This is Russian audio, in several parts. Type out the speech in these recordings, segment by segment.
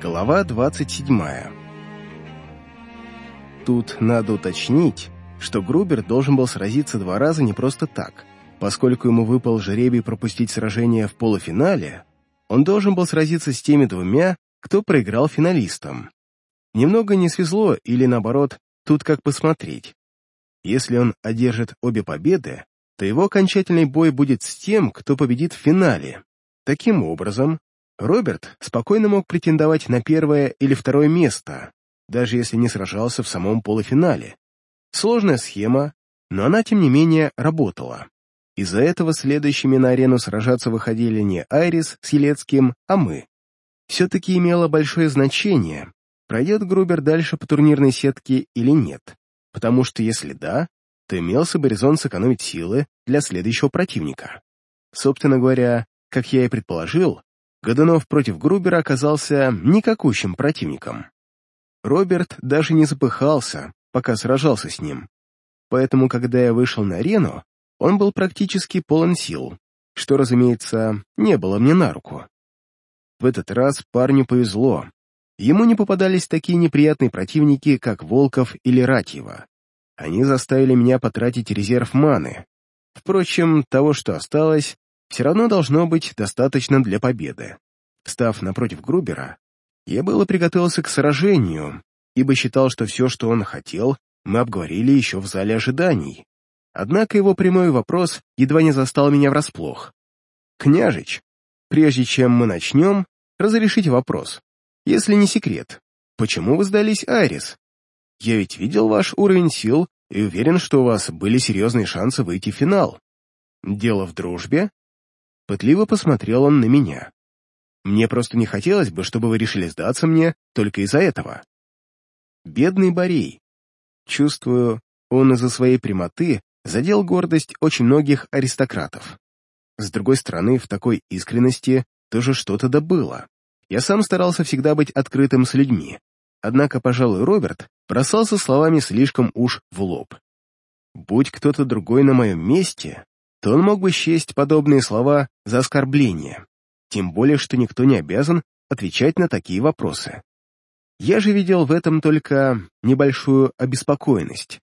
Глава 27 Тут надо уточнить, что Грубер должен был сразиться два раза не просто так. Поскольку ему выпал жеребий пропустить сражение в полуфинале, он должен был сразиться с теми двумя, кто проиграл финалистам. Немного не свезло или, наоборот, тут как посмотреть. Если он одержит обе победы, то его окончательный бой будет с тем, кто победит в финале. Таким образом, Роберт спокойно мог претендовать на первое или второе место, даже если не сражался в самом полуфинале. Сложная схема, но она, тем не менее, работала. Из-за этого следующими на арену сражаться выходили не Айрис с Елецким, а мы. Все-таки имело большое значение, пройдет Грубер дальше по турнирной сетке или нет, потому что если да, то имелся бы резон сэкономить силы для следующего противника. Собственно говоря, как я и предположил, Годунов против Грубера оказался никакущим противником. Роберт даже не запыхался, пока сражался с ним. Поэтому, когда я вышел на арену, он был практически полон сил, что, разумеется, не было мне на руку. В этот раз парню повезло. Ему не попадались такие неприятные противники, как Волков или Ратьева. Они заставили меня потратить резерв маны. Впрочем, того, что осталось, все равно должно быть достаточно для победы. Став напротив Грубера, я было приготовился к сражению, ибо считал, что все, что он хотел, мы обговорили еще в зале ожиданий. Однако его прямой вопрос едва не застал меня врасплох. «Княжич, прежде чем мы начнем, разрешите вопрос. Если не секрет, почему вы сдались Айрис? Я ведь видел ваш уровень сил и уверен, что у вас были серьезные шансы выйти в финал. Дело в дружбе Пытливо посмотрел он на меня. Мне просто не хотелось бы, чтобы вы решили сдаться мне только из-за этого. Бедный Борей. Чувствую, он из-за своей прямоты задел гордость очень многих аристократов. С другой стороны, в такой искренности тоже что-то добыло. Я сам старался всегда быть открытым с людьми. Однако, пожалуй, Роберт бросался словами слишком уж в лоб. Будь кто-то другой на моем месте, то он мог бы счесть подобные слова за оскорбление, тем более, что никто не обязан отвечать на такие вопросы. Я же видел в этом только небольшую обеспокоенность.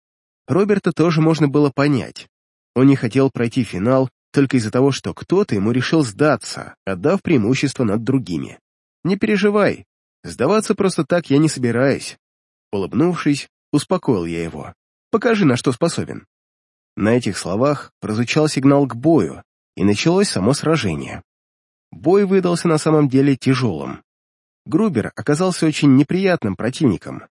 Роберта тоже можно было понять. Он не хотел пройти финал только из-за того, что кто-то ему решил сдаться, отдав преимущество над другими. «Не переживай, сдаваться просто так я не собираюсь». Улыбнувшись, успокоил я его. «Покажи, на что способен». На этих словах прозвучал сигнал к бою, и началось само сражение. Бой выдался на самом деле тяжелым. Грубер оказался очень неприятным противником.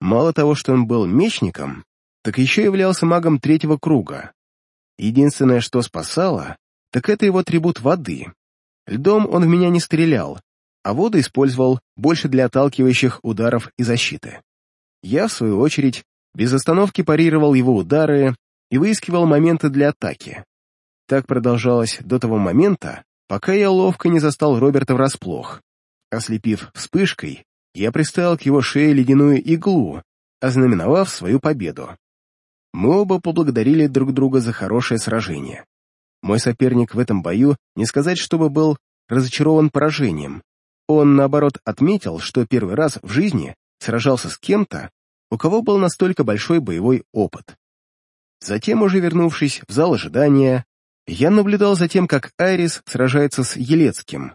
Мало того, что он был мечником, так еще являлся магом третьего круга. Единственное, что спасало, так это его трибут воды. Льдом он в меня не стрелял, а воду использовал больше для отталкивающих ударов и защиты. Я, в свою очередь, без остановки парировал его удары и выискивал моменты для атаки. Так продолжалось до того момента, пока я ловко не застал Роберта врасплох. Ослепив вспышкой, я приставил к его шее ледяную иглу, ознаменовав свою победу. Мы оба поблагодарили друг друга за хорошее сражение. Мой соперник в этом бою не сказать, чтобы был разочарован поражением. Он, наоборот, отметил, что первый раз в жизни сражался с кем-то, у кого был настолько большой боевой опыт. Затем, уже вернувшись в зал ожидания, я наблюдал за тем, как Айрис сражается с Елецким.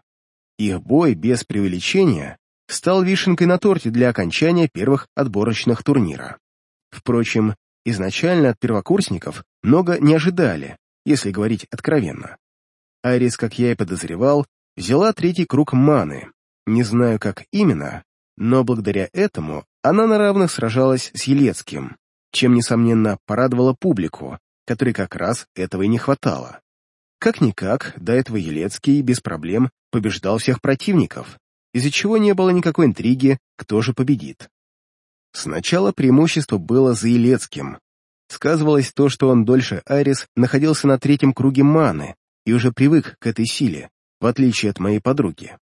Их бой, без преувеличения, стал вишенкой на торте для окончания первых отборочных турнира. Впрочем, изначально от первокурсников много не ожидали, если говорить откровенно. Айрис, как я и подозревал, взяла третий круг маны. Не знаю, как именно, но благодаря этому она на равных сражалась с Елецким, чем, несомненно, порадовало публику, которой как раз этого и не хватало. Как-никак, до этого Елецкий без проблем побеждал всех противников, из-за чего не было никакой интриги, кто же победит. Сначала преимущество было за Елецким. Сказывалось то, что он дольше Арис находился на третьем круге маны и уже привык к этой силе, в отличие от моей подруги.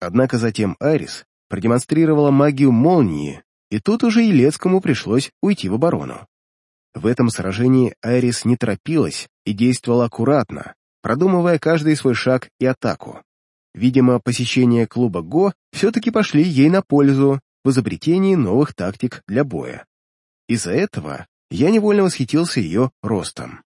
Однако затем Арис продемонстрировала магию молнии, и тут уже Елецкому пришлось уйти в оборону. В этом сражении Айрис не торопилась и действовала аккуратно, продумывая каждый свой шаг и атаку. Видимо, посещение клуба ГО все-таки пошли ей на пользу в изобретении новых тактик для боя. Из-за этого я невольно восхитился ее ростом.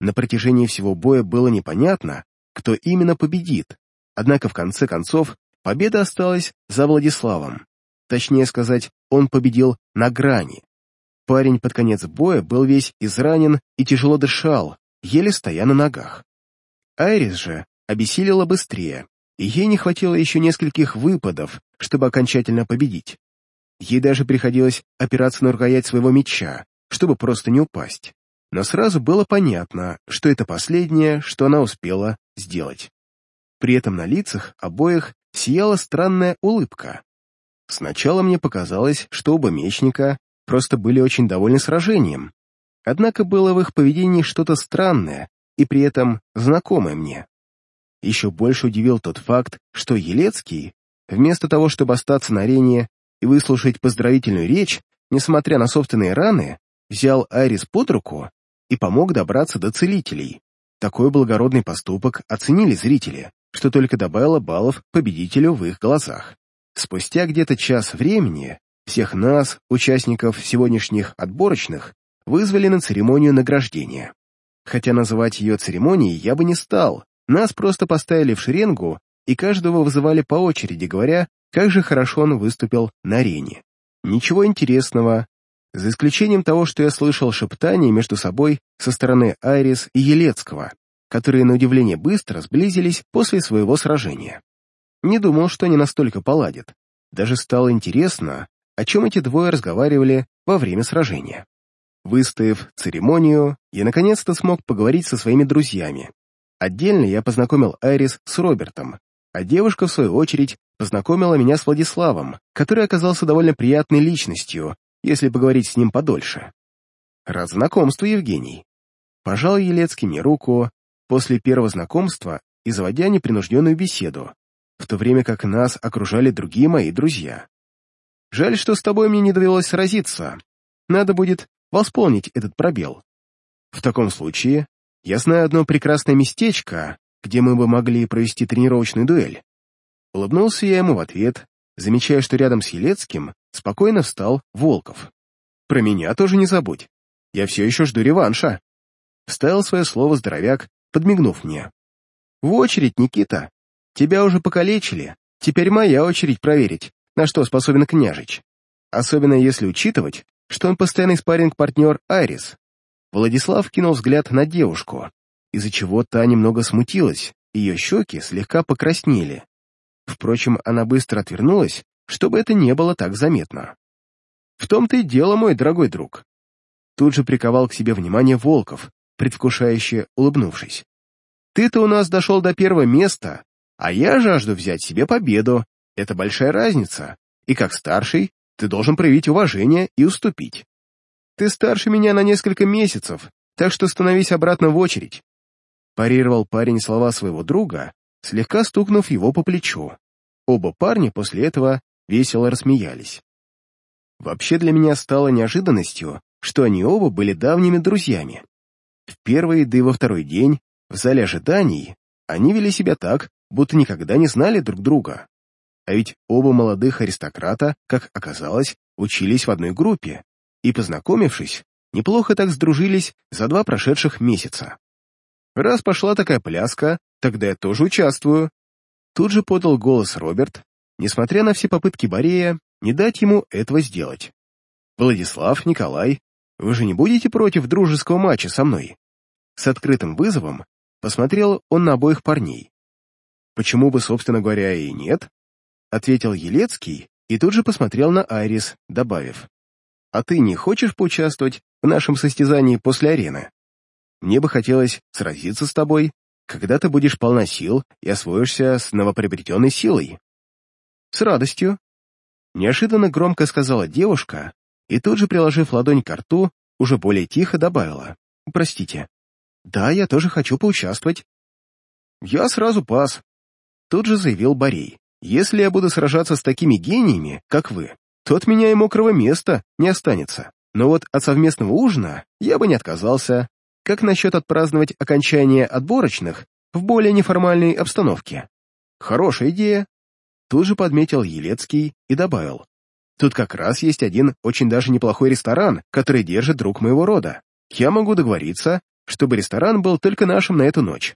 На протяжении всего боя было непонятно, кто именно победит, однако в конце концов победа осталась за Владиславом. Точнее сказать, он победил на грани. Парень под конец боя был весь изранен и тяжело дышал, еле стоя на ногах. Айрис же обессилила быстрее, и ей не хватило еще нескольких выпадов, чтобы окончательно победить. Ей даже приходилось опираться на рукоять своего меча, чтобы просто не упасть. Но сразу было понятно, что это последнее, что она успела сделать. При этом на лицах обоих сияла странная улыбка. Сначала мне показалось, что оба мечника просто были очень довольны сражением, однако было в их поведении что-то странное и при этом знакомое мне. Еще больше удивил тот факт, что Елецкий, вместо того, чтобы остаться на арене и выслушать поздравительную речь, несмотря на собственные раны, взял Айрис под руку и помог добраться до целителей. Такой благородный поступок оценили зрители, что только добавило баллов победителю в их глазах. Спустя где-то час времени всех нас, участников сегодняшних отборочных, вызвали на церемонию награждения. Хотя называть ее церемонией я бы не стал, нас просто поставили в шеренгу и каждого вызывали по очереди, говоря, как же хорошо он выступил на арене. Ничего интересного, за исключением того, что я слышал шептание между собой со стороны Айрис и Елецкого, которые, на удивление, быстро сблизились после своего сражения. Не думал, что они настолько поладят. Даже стало интересно, о чем эти двое разговаривали во время сражения. Выстояв церемонию, я наконец-то смог поговорить со своими друзьями. Отдельно я познакомил Айрис с Робертом, а девушка, в свою очередь, познакомила меня с Владиславом, который оказался довольно приятной личностью, если поговорить с ним подольше. Рад знакомству, Евгений. Пожал Елецкий мне руку после первого знакомства и заводя непринужденную беседу, в то время как нас окружали другие мои друзья. Жаль, что с тобой мне не довелось сразиться. Надо будет восполнить этот пробел. В таком случае, я знаю одно прекрасное местечко, где мы бы могли провести тренировочную дуэль. Улыбнулся я ему в ответ, замечая, что рядом с Елецким спокойно встал Волков. «Про меня тоже не забудь. Я все еще жду реванша». Вставил свое слово здоровяк, подмигнув мне. «В очередь, Никита. Тебя уже покалечили. Теперь моя очередь проверить, на что способен княжич. Особенно если учитывать, что он постоянный спарринг-партнер Айрис. Владислав кинул взгляд на девушку, из-за чего та немного смутилась, ее щеки слегка покраснели. Впрочем, она быстро отвернулась, чтобы это не было так заметно. «В том-то и дело, мой дорогой друг». Тут же приковал к себе внимание Волков, предвкушающе улыбнувшись. «Ты-то у нас дошел до первого места, а я жажду взять себе победу. Это большая разница, и как старший ты должен проявить уважение и уступить. Ты старше меня на несколько месяцев, так что становись обратно в очередь». Парировал парень слова своего друга, слегка стукнув его по плечу. Оба парня после этого весело рассмеялись. Вообще для меня стало неожиданностью, что они оба были давними друзьями. В первый, да и во второй день, в зале ожиданий, они вели себя так, будто никогда не знали друг друга. А ведь оба молодых аристократа, как оказалось, учились в одной группе, и, познакомившись, неплохо так сдружились за два прошедших месяца. Раз пошла такая пляска, тогда я тоже участвую. Тут же подал голос Роберт, несмотря на все попытки Борея не дать ему этого сделать. «Владислав, Николай, вы же не будете против дружеского матча со мной?» С открытым вызовом посмотрел он на обоих парней. «Почему бы, собственно говоря, и нет?» Ответил Елецкий и тут же посмотрел на Айрис, добавив. «А ты не хочешь поучаствовать в нашем состязании после арены? Мне бы хотелось сразиться с тобой, когда ты будешь полна сил и освоишься с новоприобретенной силой». «С радостью», — неожиданно громко сказала девушка и тут же, приложив ладонь к рту, уже более тихо добавила. «Простите. Да, я тоже хочу поучаствовать». «Я сразу пас», — тут же заявил Борей. «Если я буду сражаться с такими гениями, как вы, то от меня и мокрого места не останется. Но вот от совместного ужина я бы не отказался. Как насчет отпраздновать окончание отборочных в более неформальной обстановке?» хорошая идея. Тут же подметил Елецкий и добавил. Тут как раз есть один очень даже неплохой ресторан, который держит друг моего рода. Я могу договориться, чтобы ресторан был только нашим на эту ночь.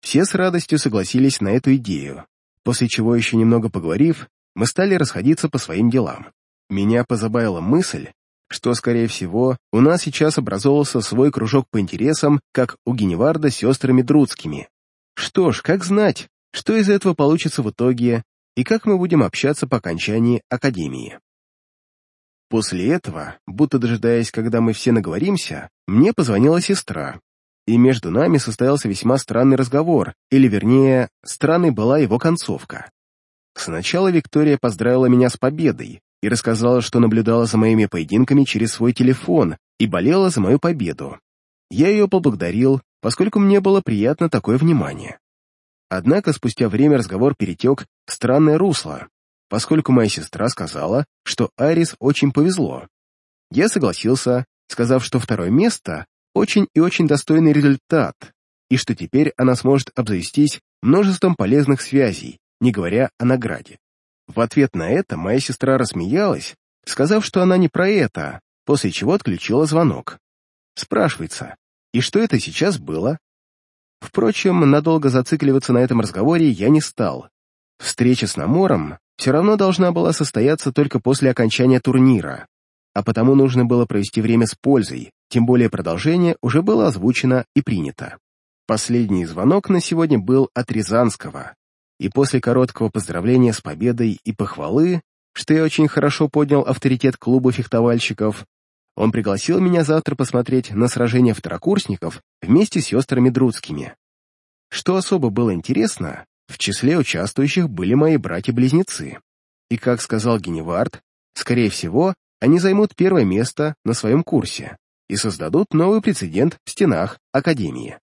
Все с радостью согласились на эту идею, после чего, еще немного поговорив, мы стали расходиться по своим делам. Меня позабавила мысль, что, скорее всего, у нас сейчас образовался свой кружок по интересам, как у Геневарда с сестрами Друцкими. Что ж, как знать, что из этого получится в итоге, и как мы будем общаться по окончании академии. После этого, будто дожидаясь, когда мы все наговоримся, мне позвонила сестра, и между нами состоялся весьма странный разговор, или, вернее, странной была его концовка. Сначала Виктория поздравила меня с победой и рассказала, что наблюдала за моими поединками через свой телефон и болела за мою победу. Я ее поблагодарил, поскольку мне было приятно такое внимание. Однако спустя время разговор перетек в странное русло, поскольку моя сестра сказала, что Арис очень повезло. Я согласился, сказав, что второе место очень и очень достойный результат, и что теперь она сможет обзавестись множеством полезных связей, не говоря о награде. В ответ на это моя сестра рассмеялась, сказав, что она не про это, после чего отключила звонок. Спрашивается, и что это сейчас было? Впрочем, надолго зацикливаться на этом разговоре я не стал. Встреча с Намором все равно должна была состояться только после окончания турнира, а потому нужно было провести время с пользой, тем более продолжение уже было озвучено и принято. Последний звонок на сегодня был от Рязанского, и после короткого поздравления с победой и похвалы, что я очень хорошо поднял авторитет клуба фехтовальщиков, он пригласил меня завтра посмотреть на сражение второкурсников вместе с сестрами Друцкими. Что особо было интересно, в числе участвующих были мои братья-близнецы. И, как сказал Геневард, скорее всего, они займут первое место на своем курсе и создадут новый прецедент в стенах Академии.